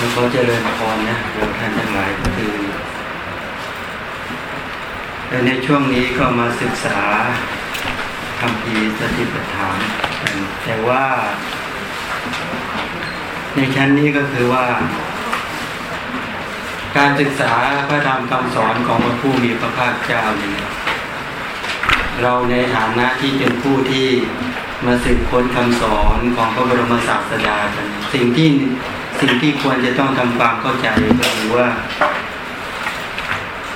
แล้วก็เจริญพรนะโยมท่านทั้งหลายก็คือในช่วงนี้ก็มาศึกษาคำพีสติปัฏฐานแต่ว่า ในชั้นนี้ก็คือว่า การศึกษาพระธรรมคำสอนของพระผู้มีพระภาคเจ้าเนี่ยเราในฐานะที่เป็นผู้ที่มาสืบค้นคำสอนของพระบรมศาสดาสิ่งที่ สิ่งที่ควรจะต้องทำความเข้าใจก็คือว่า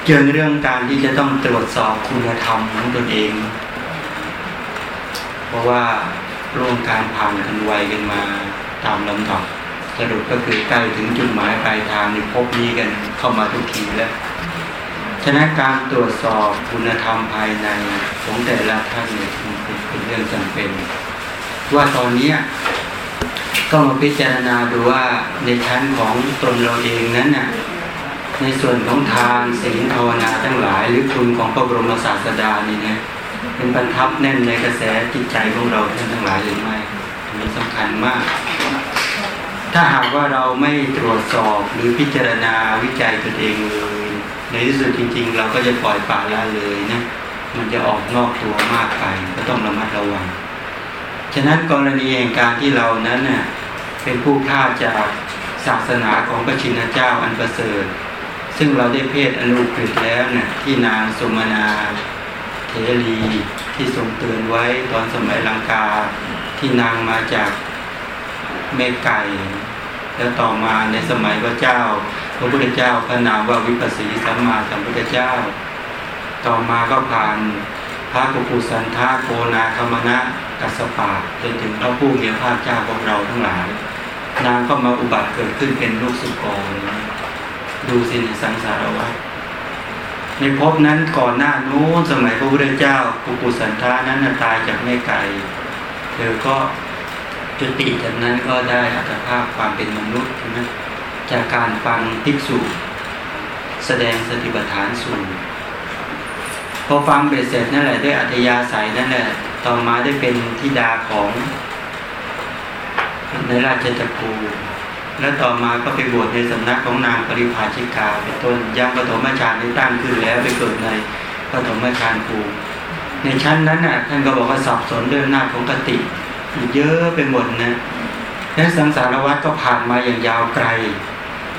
เกี่ยวเรื่องการที่จะต้องตรวจสอบคุณธรรมของตนเอง เพราะว่าร่วมการผ่านกันไวกันมาตามลำดับสรุปก็คือใกล้ถึงจุดหมายปลายทางในพบนี้กันเข้ามาทุกทีแล้วฉะนั้นการตรวจสอบคุณธรรมภายในของแต่ละท่านเนี่ยเป็นเรื่องจำเป็น ว่าตอนนี้ ก็มาพิจารณาดูว่าในชั้นของตนเราเองนั้นน่ะในส่วนของทานศีลภาวนาทั้งหลาย หรือคุณของพระบรมศาสดานี่นะเป็นบรรทับแน่นในกระแสจิตใจของเราท่านทั้งหลายหรือไม่อันนี้สำคัญมาก ถ้าหากว่าเราไม่ตรวจสอบหรือพิจารณาวิจัยตนเองเลยในที่สุดจริง ๆ เราก็จะปล่อยปละละเลยนะมันจะออกนอกตัวมากไปก็ต้องระมัดระวัง ฉะนั้นกรณีแห่งการที่เรานั้นเน่ย เป็นผู้พลาจากศาสนาของพระชินเจ้าอันประเสริฐ ซึ่งเราได้เพศอนุกฤษแล้วนี่ยที่นางสมนาเทรีที่ทรงเตือนไว้ตอนสมัยลังกาที่นางมาจากเมฆไก่ แล้วต่อมาในสมัยพระเจ้า พระพุทธเจ้าพระนามว่าวิปัสสีสัมมาสัมพุทธเจ้า ต่อมาก็ผ่านพระกุกุสันทาโกนาคมณะกัสปะจนถึงพระผู้มีพระเจ้าของเราทั้งหลาย นางก็มาอุบัติเกิดขึ้นเป็นลูกสุกรดูสิในสังสารวัฏในภพนั้นก่อนหน้านู้นสมัยพระพุทธเจ้ากุกุสันทานั้นตายจากแม่ไก่เธอก็จุติจากนั้นก็ได้อัตภาพความเป็นมนุษย์ใช่ไหมจากการฟังภิกษุแสดงสติปัฏฐานสูตรพอฟังเบ็ดเสร็จนั่นแหละด้วยอัธยาศัยนั่นแหละต่อมาได้เป็นธิดาของ ในราชจักรูแล้วต่อมาก็ไปบวชในสำนักของนางปริภาชิกาเป็นต้นยังปฐมฌานได้ตั้งขึ้นแล้วไปเกิดในปฐมฌานภูมิในชั้นนั้นน่ะท่านก็บอกว่าสับสนด้วยอำนาจของกติเยอะไปหมดนะและสังสารวัฏก็ผ่านมาอย่างยาวไกล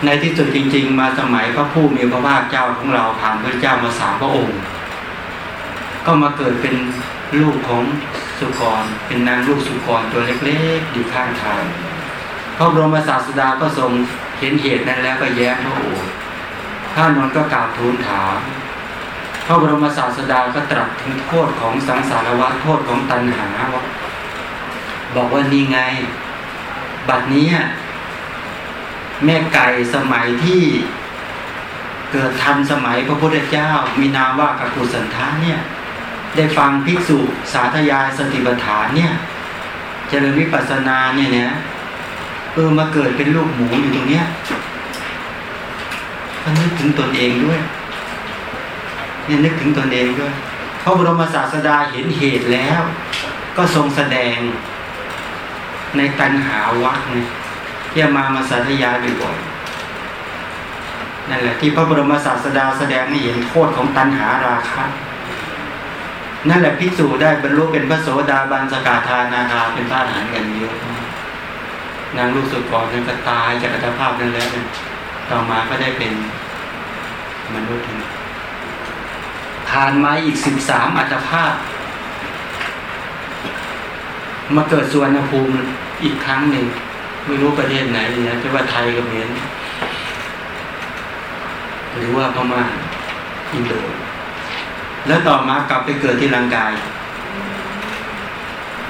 ในที่สุดจริง ๆ มาสมัยพระผู้มีพระภาคเจ้าของเราผ่านพระเจ้ามาสามพระองค์ ก็มาเกิดเป็นลูกของ สุกรเป็นนางลูกสุกรตัวเล็กๆ อยู่ข้างทางพระบรมศาสดาก็ทรงเห็นเหตุนั้นแล้วก็แย้มพระโอษฐ์พระนนท์ก็กราบทูลถาม พระบรมศาสดาก็ตรัสถึงโทษของสังสารวัฏโทษของตัณหาว่าบอกว่านี่ไง บัดนี้แม่ไก่สมัยที่เกิดทันสมัยพระพุทธเจ้า มีนามว่ากักุสันทาเนี่ย ได้ฟังภิกษุสาธยายสติปัฏฐานเนี่ยเจริญวิปัสสนาเนี่ยเนี่ยเออมาเกิดเป็นลูกหมูอยู่ตรงเนี้ยก็นึกถึงตนเองด้วยเนี่ยนึกถึงตนเองด้วยพระบรมศาสดาเห็นเหตุแล้ว ก็ทรงแสดงในตัณหาวักเนี่ยที่มามาสาธยายบ่อยๆนั่นแหละที่พระบรมศาสดาแสดงให้เห็นโทษของตัณหาราคะ นั่นแหละภิกษุได้บรรลุเป็นพระโสดาบันสกาธานาคาเป็นพระอรหันต์กันเยอะนางลูกสุกรนั้นก็ตายจากอัตภาพนั้นแล้วต่อมาก็ได้เป็นมนุษย์ผ่านมาอีกสิบสามอัตภาพ มาเกิดส่วนภูมิอีกครั้งหนึ่ง ไม่รู้ประเทศไหนเนี่ยจะว่าไทยกับเมียนหรือว่าพม่าอินโด แล้วต่อมากลับไปเกิดที่ร่างกาย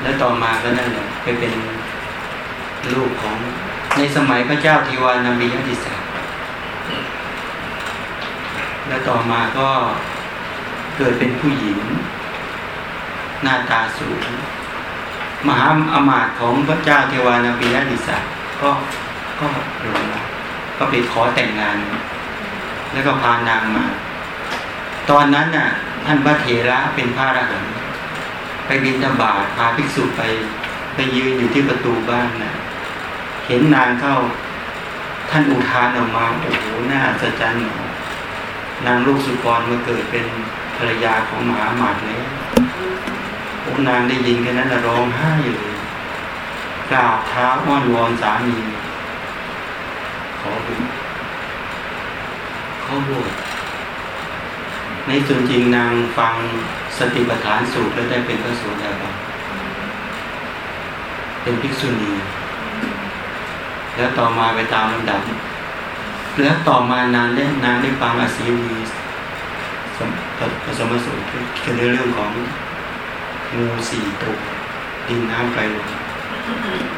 แล้วต่อมาก็นั่นแหละไปเป็นลูกของในสมัยพระเจ้าทิวานามียติสาแล้วต่อมาก็เกิดเป็นผู้หญิง หน้าตาสูง มหาอมาตย์ของพระเจ้าเทวานาบียติสาก็ก็หลงรักก็ไปขอแต่งงาน แล้วก็พานางมา ตอนนั้นน่ะ ท่านพระเถระเป็นพระอรหันต์ไปบินธบาตพาภิกษุไปไปยืนอยู่ที่ประตูบ้านน่ะเห็นนางเข้าท่านอุทานออกมาโอ้โหน่าสัจจันนางลูกสุกรมาเกิดเป็นภรรยาของหมาหมาดเลยโอ้นางได้ยินแค่นั้นร้องไห้เลยกราบเท้าอ้อนวอนสามีขอบุญขาบวช ในส่วนจริงนางฟังสติปัฏฐานสูตรแล้วได้เป็นพระโสดาบันเป็นภิกษุณี แล้วต่อมาไปตามลำดับแล้วต่อมานานได้นานได้ฟังอาศีวีสมสมสูตรคือเรื่องของงูสี่ตัวดินน้ำไฟลม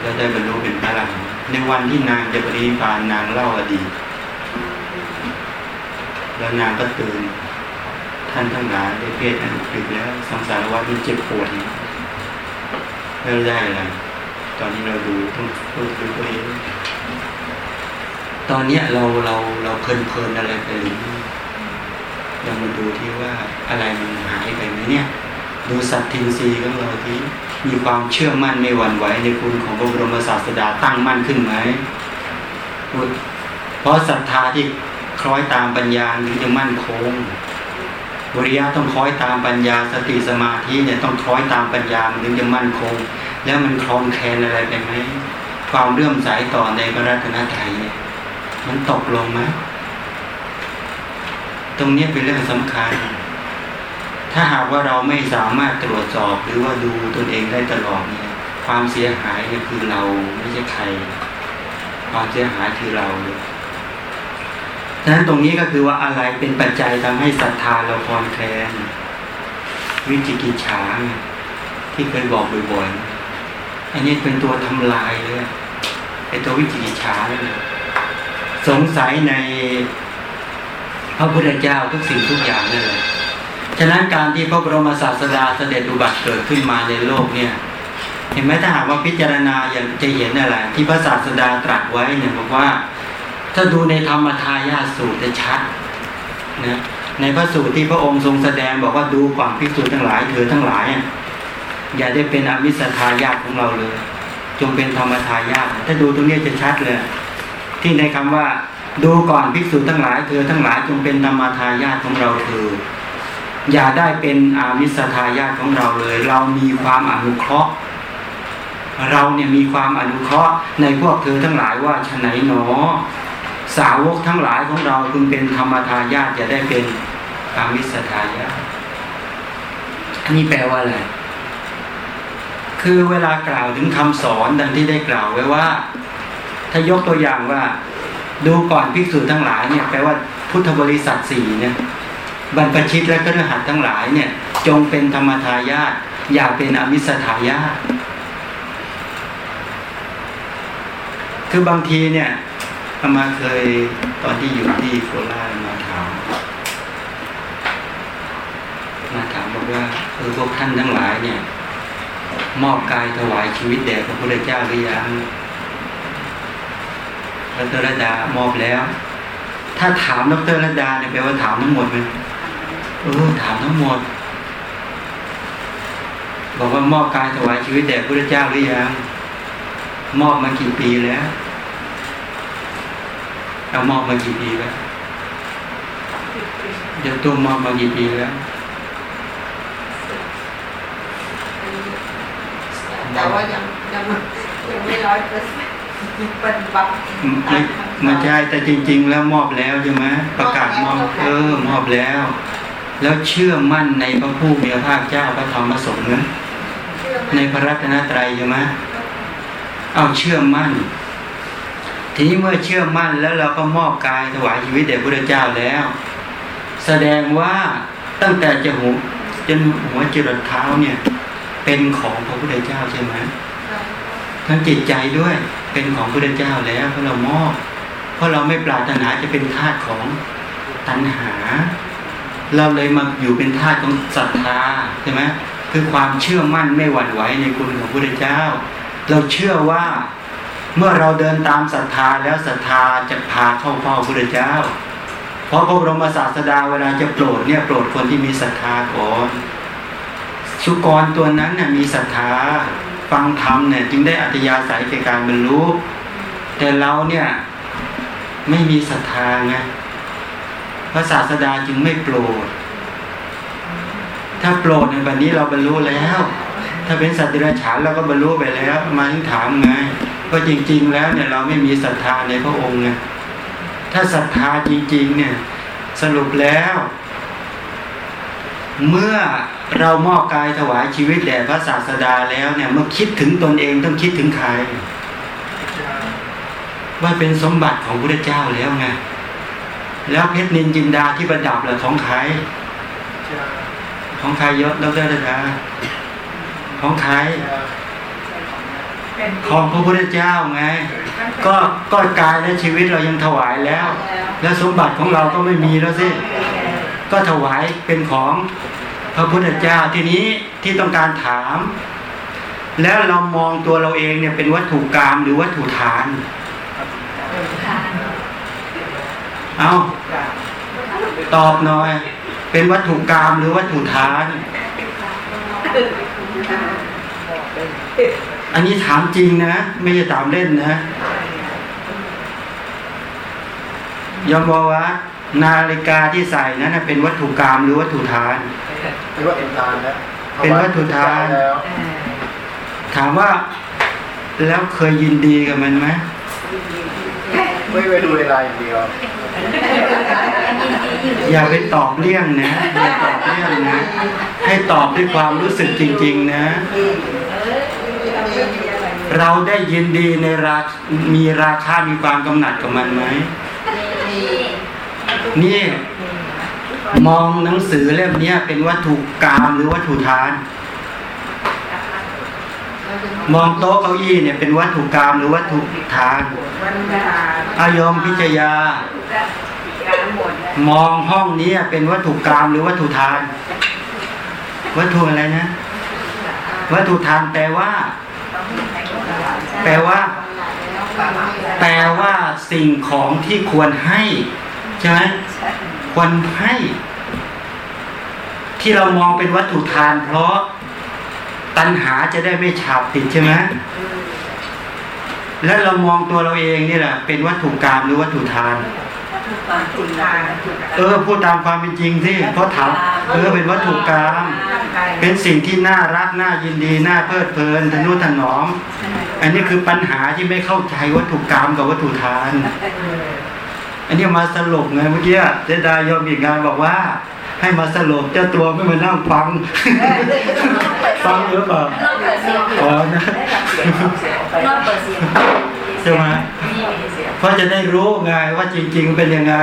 แล้วได้บรรลุเป็นพระอรหันต์ในวันที่นางจะปรินิพพานนางเล่าอดีตแล้วนางก็ตื่น ท่านทั้งหลายได้เพศอันดึกแล้วสังสารวัฏมันเจ็บปวดแล้วได้อะไรตอนนี้เราดูต้องพูดดูตัวเองตอนเนี้ยเราเราเราเพลินเพลินอะไรไปหรือเรามาดูที่ว่าอะไรมันหายไปไหมเนี่ย ดูสัตทินรีของเราที่มีความเชื่อมั่นไม่หวั่นไหวในคุณของพระบรมศาสดาตั้งมั่นขึ้นไหมเพราะศรัทธาที่คล้อยตามปัญญาถึงจะมั่นคง บริยะต้องคล้อยตามปัญญาสติสมาธิเนี่ยต้องคล้อยตามปัญญามันถึงจะมั่นคง แล้วมันคลองแคลนอะไรไปไหมความเรื่อมใสต่อในพระรัตนตรัยเนี่ยมันตกลงไหมตรงนี้เป็นเรื่องสำคัญ ถ้าหากว่าเราไม่สามารถตรวจสอบหรือว่าดูตนเองได้ตลอดเนี่ยความเสียหายเนี่ยคือเราไม่ใช่ใคร ความเสียหายคือเราเลย ฉะนั้นตรงนี้ก็คือว่าอะไรเป็นปัจจัยทำให้ศรัทธาเราคลอนแคลนวิจิกิจฉาที่เคยบอกบ่อยๆอันนี้เป็นตัวทำลายเลยไอตัววิจิกิจฉาเลยสงสัยในพระพุทธเจ้าทุกสิ่งทุกอย่างเลย ฉะนั้นการที่พระบรมศาสดาเสด็จอุบัติเกิดขึ้นมาในโลกเนี่ย เห็นไหมถ้าหากว่าพิจารณาอย่างจะเห็นอะไร ที่พระศาสดาตรัสไว้เนี่ยบอกว่า ถ้าดูในธรรมทายาสูตรจะชัดนะในพระสูตรที่พระองค์ทรงแสดงบอกว่าดูก่อนภิกษุทั้งหลายเธอทั้งหลาย อย่าได้เป็นอมิสทายาทของเราเลย จงเป็นธรรมทายาทถ้าดูตรงนี้จะชัดเลย ที่ในคำว่า ดูก่อนภิกษุทั้งหลายเธอทั้งหลายจงเป็นธรรมทายาทของเราเธออย่าได้เป็นอามิสทายาทของเราเลย เรามีความอนุเคราะห์ เราเนี่ยมีความอนุเคราะห์ในพวกเธอทั้งหลายว่าฉไหนหนอ สาวกทั้งหลายของเราจึงเป็นธรรมทายาทจะได้เป็นอามิสทายาทอันนี้แปลว่าอะไร คือเวลากล่าวถึงคำสอนดังที่ได้กล่าวไว้ว่า ถ้ายกตัวอย่างว่า ดูก่อนภิกษุทั้งหลายเนี่ยแปลว่าพุทธบริษัทสี่เนี่ยบรรพชิตและกระหัสทั้งหลายเนี่ย จงเป็นธรรมทายาทอย่าเป็นอมิสทายาทคือบางทีเนี่ย อามาเคยตอนที่อยู่ที่โคราชมาถาม มาถามบอกว่าเออพวกท่านทั้งหลายเนี่ย มอบกายถวายชีวิตแด่พระพุทธเจ้าหรือยังดรระดามอบแล้ว ถ้าถามดรระดาเนี่ยแปลว่าถามทั้งหมดไหมเออถามทั้งหมด บอกว่ามอบกายถวายชีวิตแด่พระพุทธเจ้าหรือยังมอบมากี่ปีแล้ว เอามอบมากี่ปีแล้วเดี๋ยวตัวมอบมากี่ปีแล้วแต่ว่ายังยังยังไม่ร้อยเปอร์เซ็นต์ปฏิบัติไม่ไม่ใช่แต่จริง ๆ แล้วมอบแล้วใช่ไหมประกาศมอบเออมอบแล้ว แล้วเชื่อมั่นในพระผู้มีพระภาคเจ้าพระธรรมพระสงฆ์นะในพระรัตนตรัยใช่ไหมเอาเชื่อมั่น ทีนี้เมื่อเชื่อมั่นแล้วเราก็มอบกายถวายชีวิตแด่พระเจ้าแล้ว แสดงว่าตั้งแต่จะหูจนหัวจิตเท้าเนี่ย เป็นของพระพุทธเจ้าใช่ไหมทั้งจิตใจด้วยเป็นของพระพุทธเจ้าแล้วเพราะเรามอบเพราะเราไม่ปรารถนาจะเป็นทาสของตัณหา เราเลยมาอยู่เป็นทาสของศรัทธาใช่ไหมคือความเชื่อมั่นไม่หวั่นไหวในคุณของพระพุทธเจ้า เราเชื่อว่า เมื่อเราเดินตามศรัทธาแล้วศรัทธาจะพาเข้าเฝ้าพระเจ้า เพราะพระบรมศาสดาเวลาจะโปรดเนี่ยโปรดคนที่มีศรัทธาก่อนสุกรตัวนั้นเนี่ยมีศรัทธาฟังธรรมเนี่ยจึงได้อัตยาศัยในการบรรลุแต่เราเนี่ยไม่มีศรัทธาไงพระศาสดาจึงไม่โปรด ถ้าโปรดในบัดนี้เราบรรลุแล้ว ถ้าเป็นสัตว์เดรัจฉานเราก็บรรลุไปแล้ว มาถึงถามไง ก็จริง ๆ แล้วเนี่ยเราไม่มีศรัทธาในพระองค์ไงถ้าศรัทธาจริง ๆ เนี่ย สรุปแล้ว เมื่อเรามอบกายถวายชีวิตแด่พระศาสดาแล้วเนี่ยเมื่อคิดถึงตนเองต้องคิดถึงใครว่าเป็นสมบัติของพระเจ้าแล้วไงแล้วเพชรนินจินดาที่ประดับเหลือของใครของใครยศดรดาของใคร ของพระพุทธเจ้าไง ก็ก็กายและชีวิตเรายังถวายแล้ว แล้วสมบัติของเราก็ไม่มีแล้วสิ ก็ถวายเป็นของพระพุทธเจ้าทีนี้ที่ต้องการถาม แล้วเรามองตัวเราเองเนี่ยเป็นวัตถุกรรมหรือวัตถุฐาน เอาตอบหน่อย เป็นวัตถุกรรมหรือวัตถุฐาน อันนี้ถามจริงนะ ไม่ใช่ถามเล่นนะยอมบอกว่า นาฬิกาที่ใส่นั้นนะเป็นวัตถุกรรมหรือวัตถุฐานเป็นวัตถุทานแล้วเป็นวัตถุทานแล้วถามว่าแล้วเคยยินดีกับมันไหมไม่ไปดูเวลาอย่างเดียว อย่าไปตอบเลี่ยงนะอย่าตอบเลี่ยงนะ ให้ตอบด้วยความรู้สึกจริง ๆ นะ เราได้ยินดีในรามีราคามีความกำหนัดกับมันไหมนี่มองหนังสือเล่มเนี้ยเป็นวัตถุกรรมหรือวัตถุทาน มองโต๊ะเก้าอี้เนี่ยเป็นวัตถุกรรมหรือวัตถุทานอายมพิจยามองห้องนี้เป็นวัตถุกรรมหรือวัตถุทาน วัตถุอะไรนะ วัตถุทานแปลว่า แปลว่า แปลว่าสิ่งของที่ควรให้ใช่ไหมควรให้ ที่เรามองเป็นวัตถุทาน เพราะตัณหาจะได้ไม่ฉาบติดใช่ไหมและเรามองตัวเราเองนี่แหละเป็นวัตถุกรรมหรือวัตถุทาน เออพูดตามความเป็นจริงสิเพราะถามเออเป็นวัตถุกรรมเป็นสิ่งที่น่ารักน่ายินดีน่าเพลิดเพลินทนุถนอม อันนี้คือปัญหาที่ไม่เข้าใจวัตถุกรรมกับวัตถุทาน อันนี้มาสรุปไงเมื่อกี้เจดายอมอีกงานบอกว่า ให้มาสรุปเจ้าตัวไม่มานั่งฟังฟังหรือเปล่าอ๋อนะ ใช่ไหมเพราะจะได้รู้ไงว่าจริง ๆ เป็นยังไง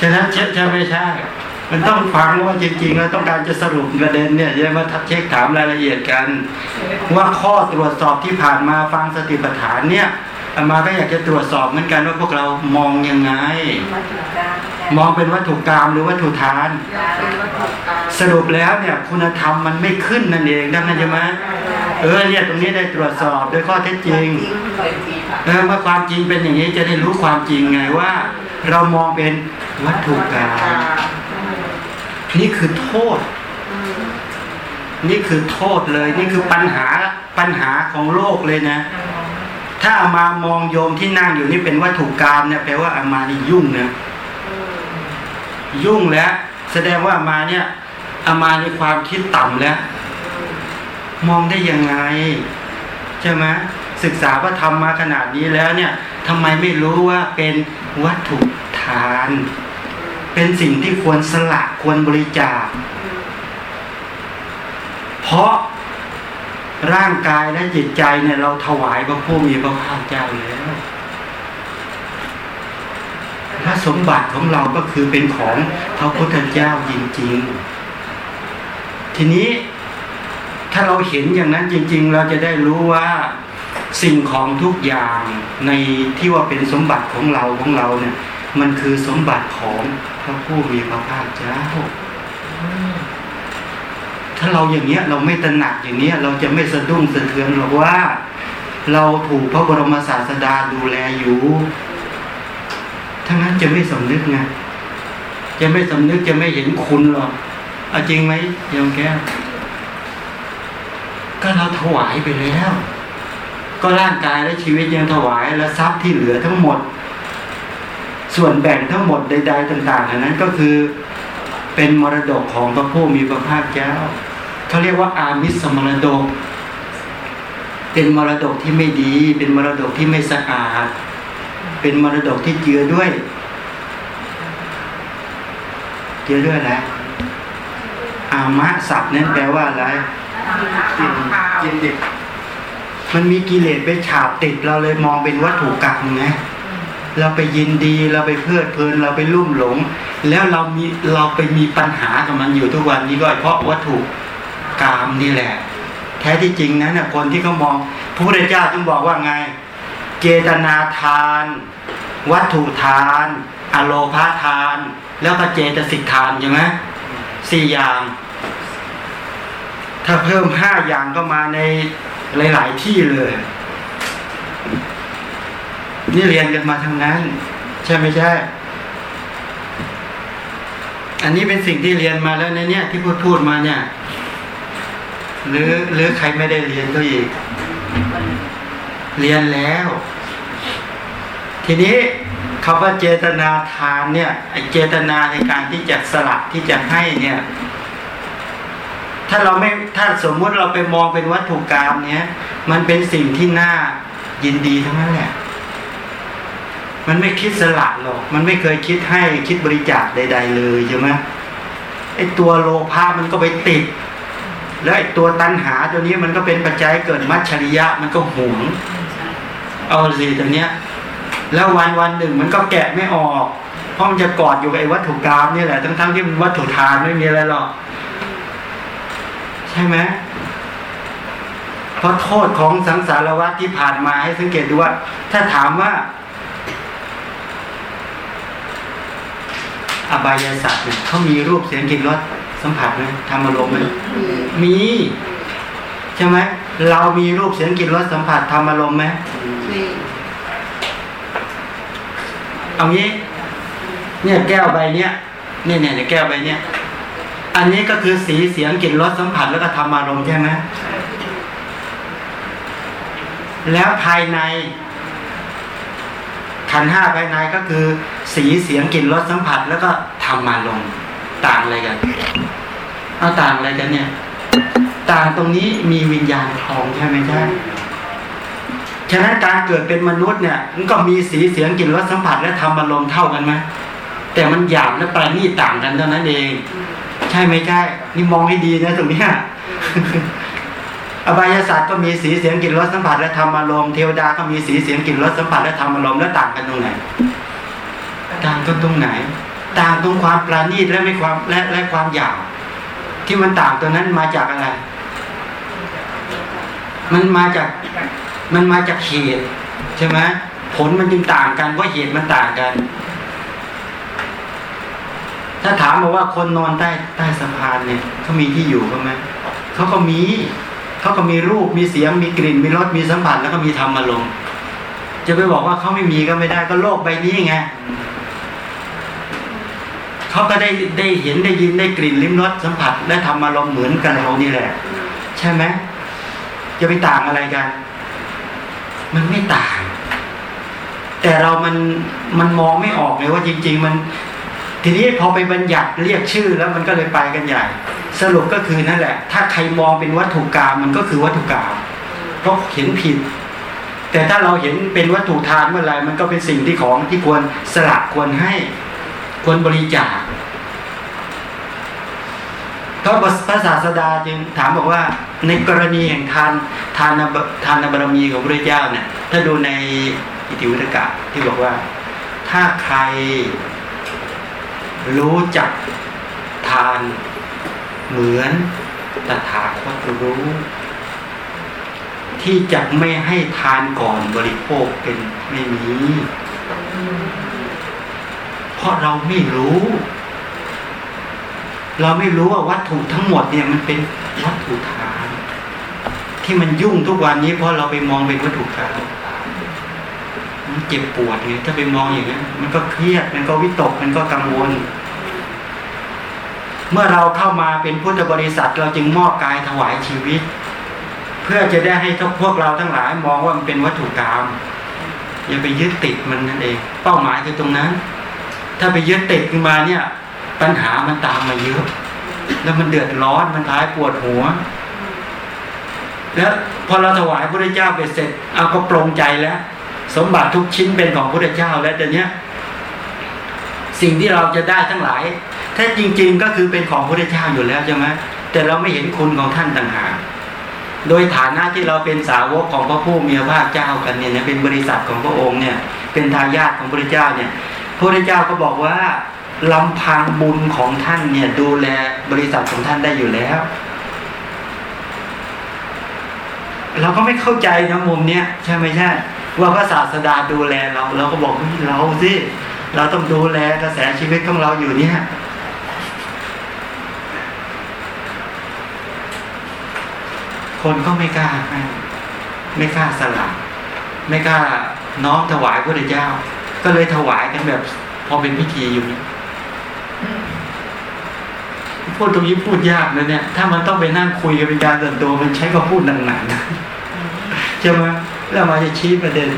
ฉะนั้นใช่ใช่ไม่ใช่ มันต้องฟังว่าจริง ๆ แล้วต้องการจะสรุปประเด็นเนี่ยจะมาทักเช็คถามรายละเอียดกัน ว่าข้อตรวจสอบที่ผ่านมาฟังสติปัฏฐานเนี่ยอามาก็อยากจะตรวจสอบเหมือนกันว่าพวกเรามองยังไง มองเป็นวัตถุกรรมหรือวัตถุทาน สรุปแล้วเนี่ยคุณธรรมมันไม่ขึ้นนั่นเองดังนั้นใช่ไหมเออเนี่ยตรงนี้ได้ตรวจสอบด้วยข้อเท็จจริงเออเมื่อความจริงเป็นอย่างนี้จะได้รู้ความจริงไงว่า เรามองเป็นวัตถุกรรมนี่คือโทษ นี่คือโทษเลย นี่คือปัญหาปัญหาของโลกเลยนะ ถ้าอามามองโยมที่นั่งอยู่นี่เป็นวัตถุกรรมเนี่ยแปลว่าอามานี่ยุ่งนะ ยุ่งแล้ว แสดงว่ามาเนี่ยอามาในความคิดต่ำแล้ว มองได้ยังไงใช่ไหมศึกษาพระธรรมมาขนาดนี้แล้วเนี่ยทำไมไม่รู้ว่าเป็นวัตถุทาน เป็นสิ่งที่ควรสละควรบริจาค เพราะร่างกายและจิตใจเนี่ยเราถวายพระผู้มีพระภาคเจ้าแล้ว พระสมบัติของเราก็คือเป็นของพระพุทธเจ้าจริง ๆ ทีนี้ถ้าเราเห็นอย่างนั้นจริง ๆ เราจะได้รู้ว่าสิ่งของทุกอย่างในที่ว่าเป็นสมบัติของเราของเราเนี่ย มันคือสมบัติของพระผู้มีพระภาคเจ้าถ้าเราอย่างเนี้ยเราไม่ตระหนักอย่างเนี้ย เราจะไม่สะดุ้งสะเทือนหรอกว่า เราถูกพระบรมศาสดาดูแลอยู่ ทั้งนั้นจะไม่สำนึกไงจะไม่สำนึกจะไม่เห็นคุณหรอกเอาจริงไหมโยมแก้วก็เราถวายไปแล้ว ก็ร่างกายและชีวิตยังถวายและทรัพย์ที่เหลือทั้งหมด ส่วนแบ่งทั้งหมดใด ๆ ต่างๆอันนั้นก็คือเป็นมรดกของพระผู้มีพระภาคเจ้าเขาเรียกว่าอามิสมรดก เป็นมรดกที่ไม่ดี เป็นมรดกที่ไม่สะอาด เป็นมรดกที่เจือด้วย เจือด้วยอะไรอามะศัพท์นั้นแปลว่าอะไรกินกินดิบมันมีกิเลสไปฉาบติดเราเลยมองเป็นวัตถุกรรมไงเราไปยินดีเราไปเพลิดเพลินเราไปลุ่มหลง แล้วเรามีเราไปมีปัญหากับมันอยู่ทุกวันนี้ก็เพราะวัตถุกรรมนี่แหละ แท้ที่จริงนั้นนะคนที่เขามองพระพุทธเจ้าจึงบอกว่าไง เจตนาทาน วัตถุทาน อโลภาทาน แล้วก็เจตสิกทานใช่ไหมสี่อย่าง ถ้าเพิ่มห้าอย่างก็มาในหลาย ๆ ที่เลย นี่เรียนกันมาทั้งนั้น ใช่ไม่ใช่ อันนี้เป็นสิ่งที่เรียนมาแล้วในเนี่ยที่พูดพูดมาเนี่ย หรือหรือใครไม่ได้เรียนก็อีก เรียนแล้ว ทีนี้คำว่าเจตนาทานเนี่ยไอเจตนาในการที่จะสละที่จะให้เนี่ย ถ้าเราไม่ถ้าสมมุติเราไปมองเป็นวัตถุกรรมเนี่ย มันเป็นสิ่งที่น่ายินดีทั้งนั้นแหละ มันไม่คิดสละหรอก มันไม่เคยคิดให้คิดบริจาคใด ๆ เลยใช่ไหมไอตัวโลภะมันก็ไปติด แล้วไอตัวตัณหาตัวนี้มันก็เป็นปัจจัยเกิดมัจฉริยะมันก็หวง เอาสิตัวเนี้ย แล้ววันวันหนึ่งมันก็แกะไม่ออก เพราะมันจะกอดอยู่กับไอ้วัตถุกรรมนี่แหละทั้งๆที่มันวัตถุทานไม่มีอะไรหรอกใช่ไหมเพราะโทษของสังสารวัฏที่ผ่านมาให้สังเกตดูว่า ถ้าถามว่า อบายสัตว์เนี่ยเขามีรูปเสียงกลิ่นรสสัมผัสไหมทำอารมณ์ไหมมีมีใช่ไหมเรามีรูปเสียงกลิ่นรสสัมผัสทำอารมณ์ไหมมี เอางี้ เนี่ยแก้วใบเนี้ยเนี่ยเนี่ยเนี่ยแก้วใบเนี้ยอันนี้ก็คือสีเสียงกลิ่นรสสัมผัสแล้วก็ทำอารมใช่ไหมแล้วภายในขันห้าภายในก็คือ สีเสียงกลิ่นรสสัมผัส แล้วก็ทำอารมต่างอะไรกันเอาต่างอะไรกันเนี่ย ต่างตรงนี้มีวิญญาณคลองใช่ไหมใช่ ฉะนั้นการเกิดเป็นมนุษย์เนี่ยมันก็มีสีเสียงกลิ่นรสสัมผัสและธรรมอารมณ์เท่ากันไหมแต่มันหยาบและประณีตต่างกันเท่านั้นเอง ใช่ไหมใช่ นี่มองให้ดีนะตรงเนี้ยอบายศาสตร์ก็มีสีเสียงกลิ่นรสสัมผัสและธรรมอารมณ์เทวดาก็มีสีเสียงกลิ่นรสสัมผัสและธรรมอารมณ์แล้วต่างกันตรงไหน ต่างกันตรงไหน ต่างตรงความปราณีตและไม่ความและและความหยาบที่มันต่างตัวนั้นมาจากอะไร มันมาจาก มันมาจากเหตุใช่ไหมผลมันจึงต่างกันเพราะเหตุมันต่างกัน ถ้าถามบอกว่าคนนอนใต้ใต้สะพานเนี่ยเขามีที่อยู่เขาไหมเขาก็มีเขาก็มีรูปมีเสียงมีกลิ่น มีรสมีสัมผัสแล้วก็มีธรรมอารมณ์จะไปบอกว่าเขาไม่มีก็ไม่ได้ก็โลกใบนี้ไงเขาก็ได้ได้เห็นได้ยินได้กลิ่นลิ้มรสสัมผัส และธรรมอารมณ์เหมือนกันเรานี่แหละ ใช่ไหมจะไปต่างอะไรกัน มันไม่ต่าง แต่เรามันมันมองไม่ออกเลยว่าจริง ๆ มัน ทีนี้พอไปบัญญัติเรียกชื่อแล้วมันก็เลยไปกันใหญ่ สรุปก็คือนั่นแหละ ถ้าใครมองเป็นวัตถุกรรมมันก็คือวัตถุกรรมเพราะเห็นผิด แต่ถ้าเราเห็นเป็นวัตถุทานเมื่อไรมันก็เป็นสิ่งที่ของที่ควรสละควรให้ควรบริจาค พราะพระศาสดาจึงถามบอกว่าในกรณีแห่งทานทานบทานบารมีของพระเจ้าเนี่ยถ้าดูในอิติวุตกะที่บอกว่า ถ้าใครรู้จักทานเหมือนตถาคตรู้ ที่จะไม่ให้ทานก่อนบริโภคเป็นไม่มี เพราะเราไม่รู้ เราไม่รู้ว่าวัตถุทั้งหมดเนี่ยมันเป็นวัตถุทาน ที่มันยุ่งทุกวันนี้เพราะเราไปมองเป็นวัตถุทานมันเจ็บปวดไงถ้าไปมองอย่างนั้นมันก็เครียดมันก็วิตกมันก็กังวล เมื่อเราเข้ามาเป็นพุทธบริษัท เราจึงมอบกายถวายชีวิต เพื่อจะได้ให้ทุกพวกเราทั้งหลายมองว่ามันเป็นวัตถุกรรมอย่าไปยึดติดมันนั่นเอง เป้าหมายคือตรงนั้น ถ้าไปยึดติดขึ้นมาเนี่ย ปัญหามันตามมาเยอะ แล้วมันเดือดร้อนมันท้ายปวดหัว แล้วพอเราถวายพระเจ้าไปเสร็จเอาก็ปรงใจแล้ว สมบัติทุกชิ้นเป็นของพระเจ้าแล้วแต่เนี้ยสิ่งที่เราจะได้ทั้งหลายแท้จริง ๆ ก็คือเป็นของพระเจ้าอยู่แล้วใช่ไหมแต่เราไม่เห็นคุณของท่านต่างหากโดยฐานะที่เราเป็นสาวกของพระผู้มีพระภาคเจ้ากันเนี่ยเป็นบริษัทของพระองค์เนี่ย เป็นทายาทของพระเจ้าเนี่ยพระเจ้าก็บอกว่า ลำพังบุญของท่านเนี่ย ดูแลบริษัทของท่านได้อยู่แล้ว เราก็ไม่เข้าใจนะมุมเนี้ยใช่ไหมใช่ว่าพระศาสดาดูแลเราเราก็บอกเราสิเราต้องดูแลกระแสชีวิตของเราอยู่เนี่ยคนก็ไม่กล้าให้ไม่กล้าสละไม่กล้าน้อมถวายพระเจ้า ก็เลยถวายกันแบบพอเป็นพิธีอยู่นี่ พูดตรงนี้พูดยากนะเนี่ย ถ้ามันต้องไปนั่งคุยกันเป็นการส่วนตัวมันใช้ก็พูดหนักๆนะใช่ไหมแล้วมาจะชี้ประเด็น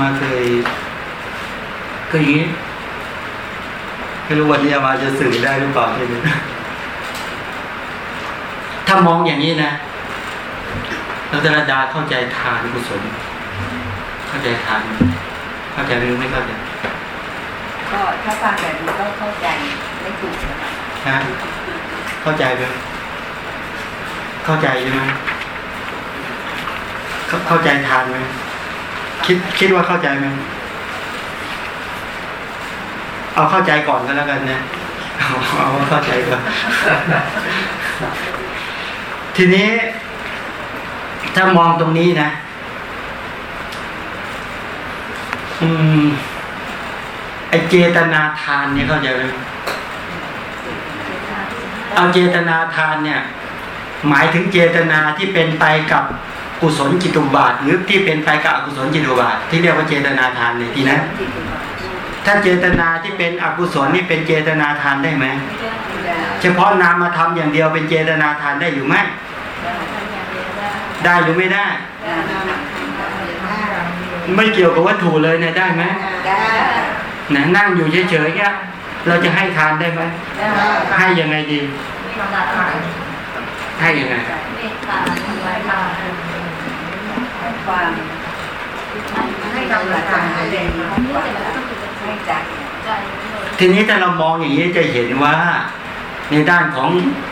มาเคยก็อย่างนี้ไม่รู้วันนี้มาจะสื่อได้หรือเปล่าไม่รู้ถ้ามองอย่างนี้นะเราจะระดาเข้าใจทานกุศลเข้าใจทานเข้าใจหรือไม่เข้าใจก็ถ้าฟังแบบนี้ก็เข้าใจไม่ถูกนะคะฮะ เข้าใจไหมเข้าใจใช่ไหมเข้าเข้าใจทานไหมคิดคิดว่าเข้าใจไหมเอาเข้าใจก่อนก็แล้วกันนะเอาเอาเข้าใจก่อนทีนี้ ถ้ามองตรงนี้นะ อืมไอเจตนาทานเนี่ยเข้าใจไหม เอาเจตนาทานเนี่ยหมายถึงเจตนาที่เป็นไปกับกุศลจิตุบาทหรือที่เป็นไปกับอกุศลจิตุบาท ที่เรียกว่าเจตนาทานในที่นั้นถ้าเจตนาที่เป็นอกุศลนี่เป็นเจตนาทานได้ไหมเฉพาะนามมาทำอย่างเดียวเป็นเจตนาทานได้หรือไม่ได้หรือไม่ได้ ไม่เกี่ยวกับวัตถุเลยเนี่ยได้ไหมได้นะนั่งอยู่เฉยๆเนี่ย เราจะให้ทานได้ไหมให้ยังไงดี ให้ยังไงความให้กำลังใจให้ใจให้ใจทีนี้ถ้าเรามองอย่างนี้จะเห็นว่าในด้านของ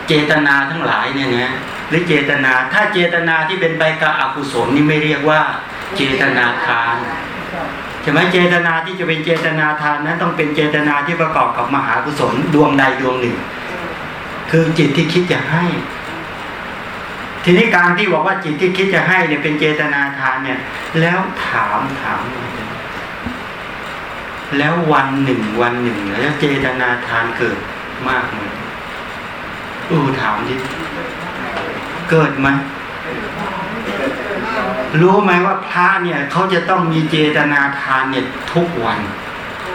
เจตนาทั้งหลายเนี่ยนะหรือเจตนา ถ้าเจตนาที่เป็นไปกับอกุศลนี่ไม่เรียกว่า เจตนาทาน ใช่ไหมเจตนาที่จะเป็นเจตนาทานนั้นต้องเป็นเจตนาที่ประกอบกับมหากุศลดวงใดดวงหนึ่ง คือจิตที่คิดจะให้ ทีนี้การที่บอกว่าจิตที่คิดจะให้เนี่ยเป็นเจตนาทานเนี่ย แล้วถามถาม แล้ววันหนึ่งวันหนึ่งแล้วเจตนาทานเกิดมากไหมอูถามดิเกิดไหม รู้ไหมว่าพระเนี่ยเขาจะต้องมีเจตนาทานเนี่ยทุกวัน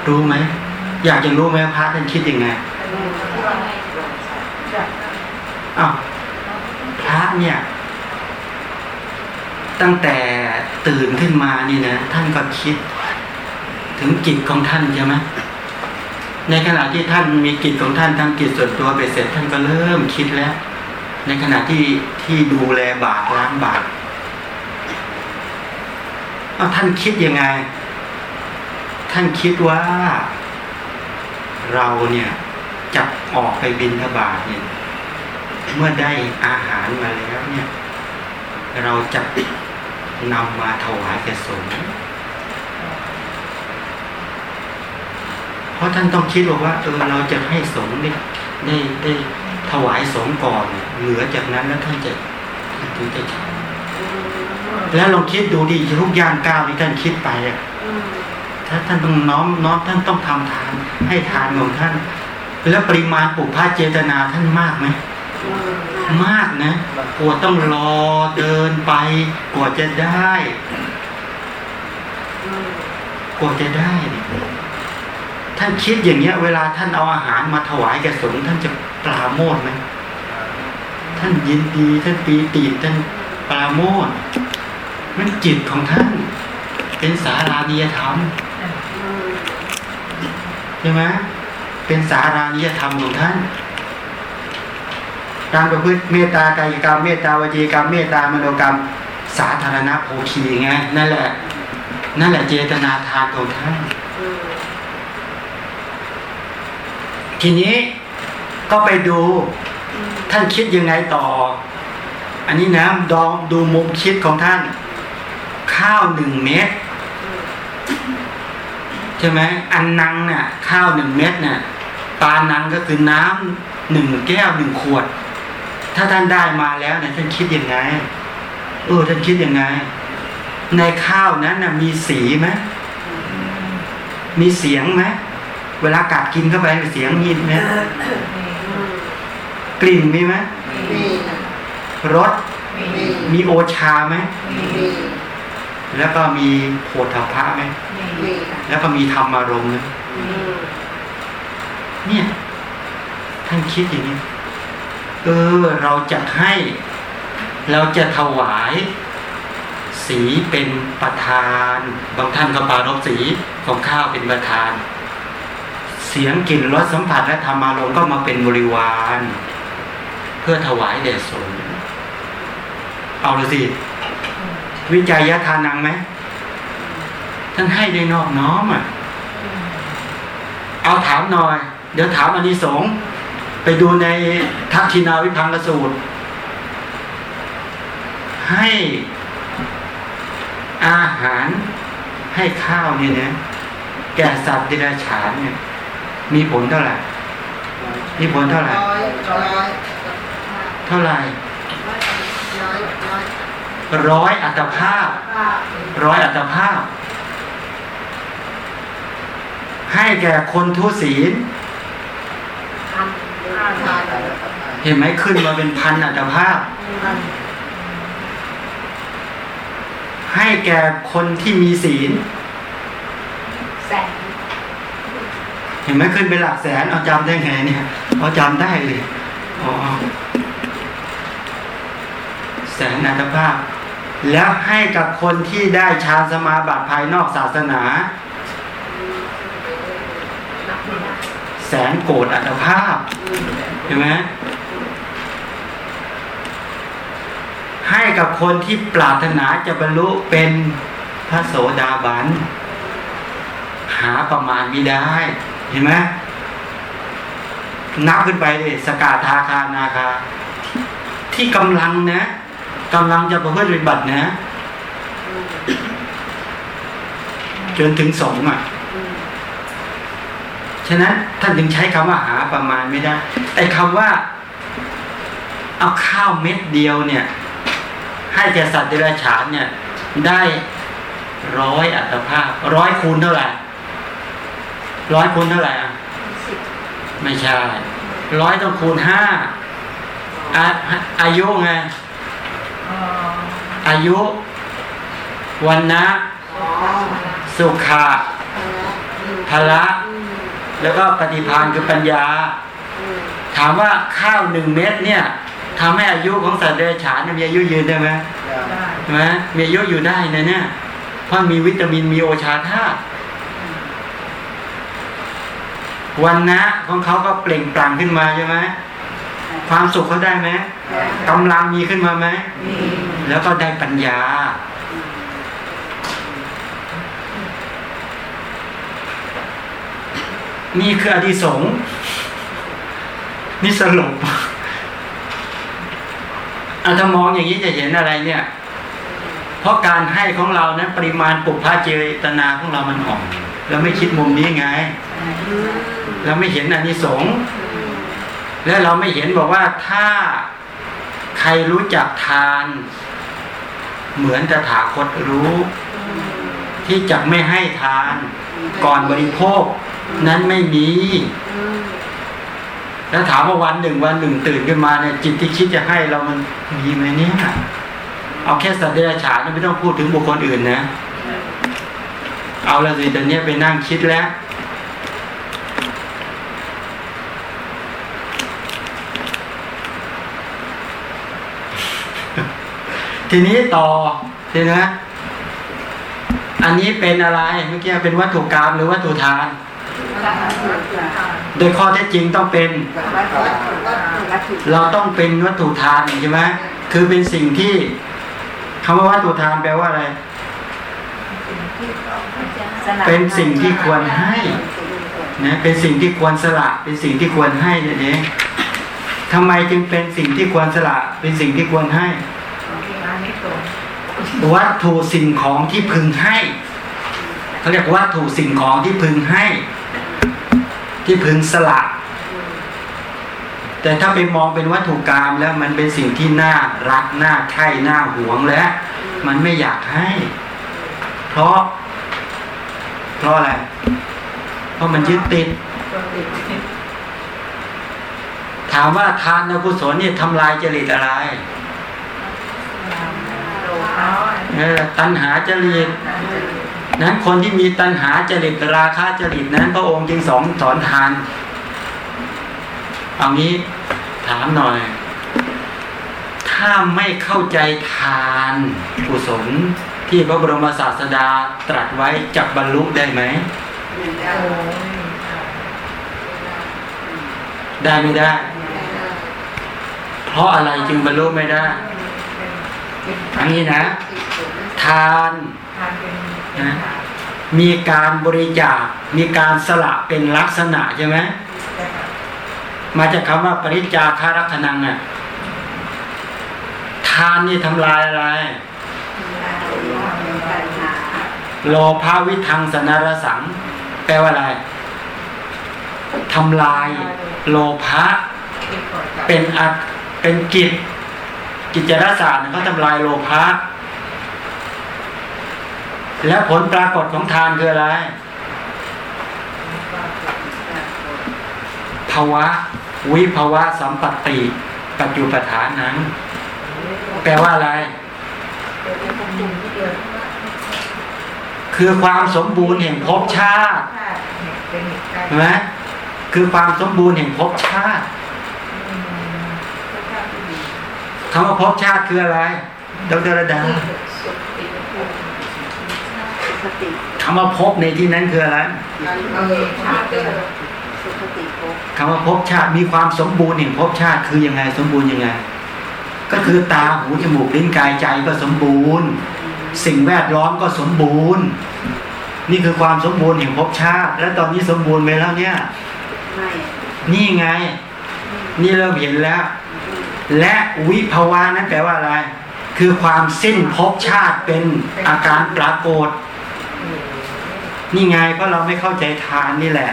รู้ไหม อยากจะรู้ไหมพระท่านคิดยังไงอ้าวพระเนี่ย ตั้งแต่ตื่นขึ้นมานี่นะท่านก็คิด ถึงกิจของท่านใช่ไหมในขณะที่ท่านมีกิจของท่านทำกิจส่วนตัวไปเสร็จท่านก็เริ่มคิดแล้ว ในขณะที่ที่ดูแลบาตรล้างบาตร เอาท่านคิดยังไง ท่านคิดว่าเราเนี่ยจะออกไปบินทบาทเนี่ยเมื่อได้อาหารมาแล้วเนี่ย เราจะนำมาถวายแก่สงฆ์เพราะท่านต้องคิดบอกว่าเออเราจะให้สงฆ์ได้ได้ได้ถวายสงฆ์ก่อนเหลือจากนั้นแล้วท่านจะถึงจะฉัน แล้วลองคิดดูดิทุกย่างก้าวที่ท่านคิดไปอะถ้าท่านต้องน้อมน้อมท่านต้องทำทานให้ทานของท่าน แล้วปริมาณปุพพะเจตนาท่านมากไหมมากนะกว่าต้องรอเดินไปกว่าจะได้กว่าจะได้เนี่ยท่านคิดอย่างเงี้ย เวลาท่านเอาอาหารมาถวายแก่สงฆ์ท่านจะปราโมทย์ไหมท่านยินดีท่านปีติท่านปราโมท มันจิตของท่าน เป็นสารานิยธรรมใช่ไหมเป็นสารานิยธรรมของท่าน การประพฤติเมตตากายกรรมเมตตาวจีกรรมเมตตามโนกรรม สาธารณโภคีไงนั่นแหละ นั่นแหละเจตนาทานของท่านทีนี้ก็ไปดูท่านคิดยังไงต่อ อันนี้นะดองดูมุมคิดของท่าน ข้าวหนึ่งเม็ดใช่ไหมอันนังเนี่ยข้าวหนึ่งเม็ดเนี่ยปานังก็คือน้ำหนึ่งแก้วหนึ่งขวด ถ้าท่านได้มาแล้วเนี่ยท่านคิดยังไงเออท่านคิดยังไง ในข้าวนั้นน่ะมีสีไหมมีเสียงไหมเวลากัดกินเข้าไปมีเสียงมีไหมกลิ่นมีไหมมีรสมีมีโอชาไหมมี แล้วก็มีโผฏฐัพพะไหมมีแล้วก็มีธรรมารมณ์ไหมเนี่ย ท่านคิดอย่างนี้ เออ เราจะให้ เราจะถวาย สีเป็นประธาน บางท่านก็ปรารบสีของข้าวเป็นประธาน เสียงกลิ่นรสสัมผัสและธรรมารมณ์ก็มาเป็นบริวาร เพื่อถวายแด่สงฆ์เอาละสิ วิจัยยทานังไหมท่านให้ได้นอบน้อมอะเอาถามหน่อย เดี๋ยวถามอานิสงส์ไปดูในทักทินาวิพังกสูตร ให้อาหารให้ข้าวเนี่ยนะแก่สัตว์เดรัจฉานเนี่ย มีผลเท่าไหร่ มีผลเท่าไหร่ร้อยร้อยเท่าไหร่ ร้อยร้อยร้อยอัตภาพ ร้อยอัตภาพ ให้แก่คนทุศีลพันพันเห็นไหมขึ้นมาเป็นพันอัตภาพ ให้แก่คนที่มีศีลแสนเห็นไหมขึ้นเป็นหลักแสนเอาจำได้ไงเนี่ยเอาจำได้เลยอ๋อแสนอัตภาพ แล้วให้กับคนที่ได้ฌานสมาบัติภายนอกศาสนา แสนโกรธอัตภาพเห็นไหมให้กับคนที่ปรารถนาจะบรรลุเป็นพระโสดาบัน หาประมาณไม่ได้ เห็นไหมนับขึ้นไปเลยสกาทาคานาคา ที่กำลังนะ กำลังจะประพฤติปฏิบัตินะจนถึงสองอะฉะนั้นท่านถึงใช้คำว่าหาประมาณไม่ได้ไอ้คำว่า เอาข้าวเม็ดเดียวเนี่ย ให้แก่สัตว์เดรัจฉานเนี่ย ได้ร้อยอัตภาพร้อยคูณเท่าไหร่ร้อยคูณเท่าไหร่อะไม่ใช่ร้อยต้องคูณห้าอายุไง อายุวันนะอ๋อสุขะพละ แล้วก็ปฏิภาณคือปัญญา ถามว่าข้าวหนึ่งเม็ดเนี่ยทำให้อายุของสัตว์เดรัจฉานเนี่ยมีอายุยืนได้ไหมใช่ไหมมีอายุอยู่ได้นะเนี่ยเพราะมีวิตามินมีโอชาธาตุวันนะของเขาก็เปล่งปลั่งขึ้นมาใช่ไหม ความสุขเขาได้ไหมกำลังมีขึ้นมาไหมมีแล้วก็ได้ปัญญา นี่คืออดีสงส์นี่สรุปอาถ้ามองอย่างนี้จะเห็นอะไรเนี่ย เพราะการให้ของเรานะปริมาณปุพพะเจตนาของเรามันอ่อนเราไม่คิดมุมนี้ไง เราไม่เห็นอานิสงส์ และเราไม่เห็นบอกว่าถ้าใครรู้จักทาน เหมือนตถาคตรู้ ที่จะไม่ให้ทาน ก่อนบริโภค นั้นไม่มีแล้วถามว่าวันหนึ่งวันหนึ่งตื่นขึ้นมาเนี่ยจิตที่คิดจะให้เรามันมีไหมเนี่ยเอาแค่สัตว์เดรัจฉานไม่ต้องพูดถึงบุคคลอื่นนะ เอาละสิตอนนี้ไปนั่งคิดแล้ว ทีนี้ต่อทีนะอันนี้เป็นอะไรเมื่อกี้เป็นวัตถุกรรมหรือวัตถุทาน โดยข้อเท็จจริงต้องเป็น เราต้องเป็นวัตถุทานใช่ไหมคือเป็นสิ่งที่คำว่าวัตถุทานแปลว่าอะไร เป็นสิ่งที่ควรให้นะเป็นสิ่งที่ควรสละ เป็นสิ่งที่ควรให้นั่นเองทำไมจึงเป็นสิ่งที่ควรสละ เป็นสิ่งที่ควรให้ วัตถุสิ่งของที่พึงให้เขาเรียกวัตถุสิ่งของที่พึงให้ ที่พึงสละแต่ถ้าไปมองเป็นวัตถุกรรมแล้วมันเป็นสิ่งที่น่ารักน่าใคร่น่าหวงและมันไม่อยากให้ เพราะ เพราะอะไร เพราะมันยึดติด ถามว่าทานกุศลเนี่ยทำลายจริตอะไร ตัณหาจริตนั้นคนที่มีตัณหาจริตราคะจริตนั้นพระองค์จึงสอนสอนทาน เอางี้ถามหน่อย ถ้าไม่เข้าใจทานกุศลที่พระบรมศาสดาตรัสไว้จับบรรลุได้ไหม ได้ไม่ได้ เพราะอะไรจึงบรรลุไม่ได้ อันนี้นะ ทานนะมีการบริจาค มีการสละเป็นลักษณะใช่ไหมมาจากคำว่าปริจาคารักขนังอะทานนี่ทำลายอะไรโลภาวิทังสนารสัง แปลว่าอะไรทำลาย โลภะเป็นอัตเป็นกิจ กิจรศาสตร์เขาทำลายโลภะแล้วผลปรากฏของทานคืออะไรภาวะ วิภาวะสัมปติ ปัจจุปฐานนั้น แปลว่าอะไร คือความสมบูรณ์แห่งภพชาติเห็นไหมคือความสมบูรณ์แห่งภพชาติ คำว่าภพชาติคืออะไรดรระดาคำว่าภพในที่นั้นคืออะไรคำว่าภพชาติมีความสมบูรณ์แห่งภพชาติคือยังไง สมบูรณ์ยังไง ก็คือตาหูจมูกลิ้นกายใจก็สมบูรณ์ สิ่งแวดล้อมก็สมบูรณ์ นี่คือความสมบูรณ์แห่งภพชาติ แล้วตอนนี้สมบูรณ์ไหมแล้วเนี่ยนี่ไง นี่เริ่มเห็นแล้ว และวิภาวะนั้นแปลว่าอะไร คือความสิ้นภพชาติเป็นอาการปรากฏนี่ไงเพราะเราไม่เข้าใจทานนี่แหละ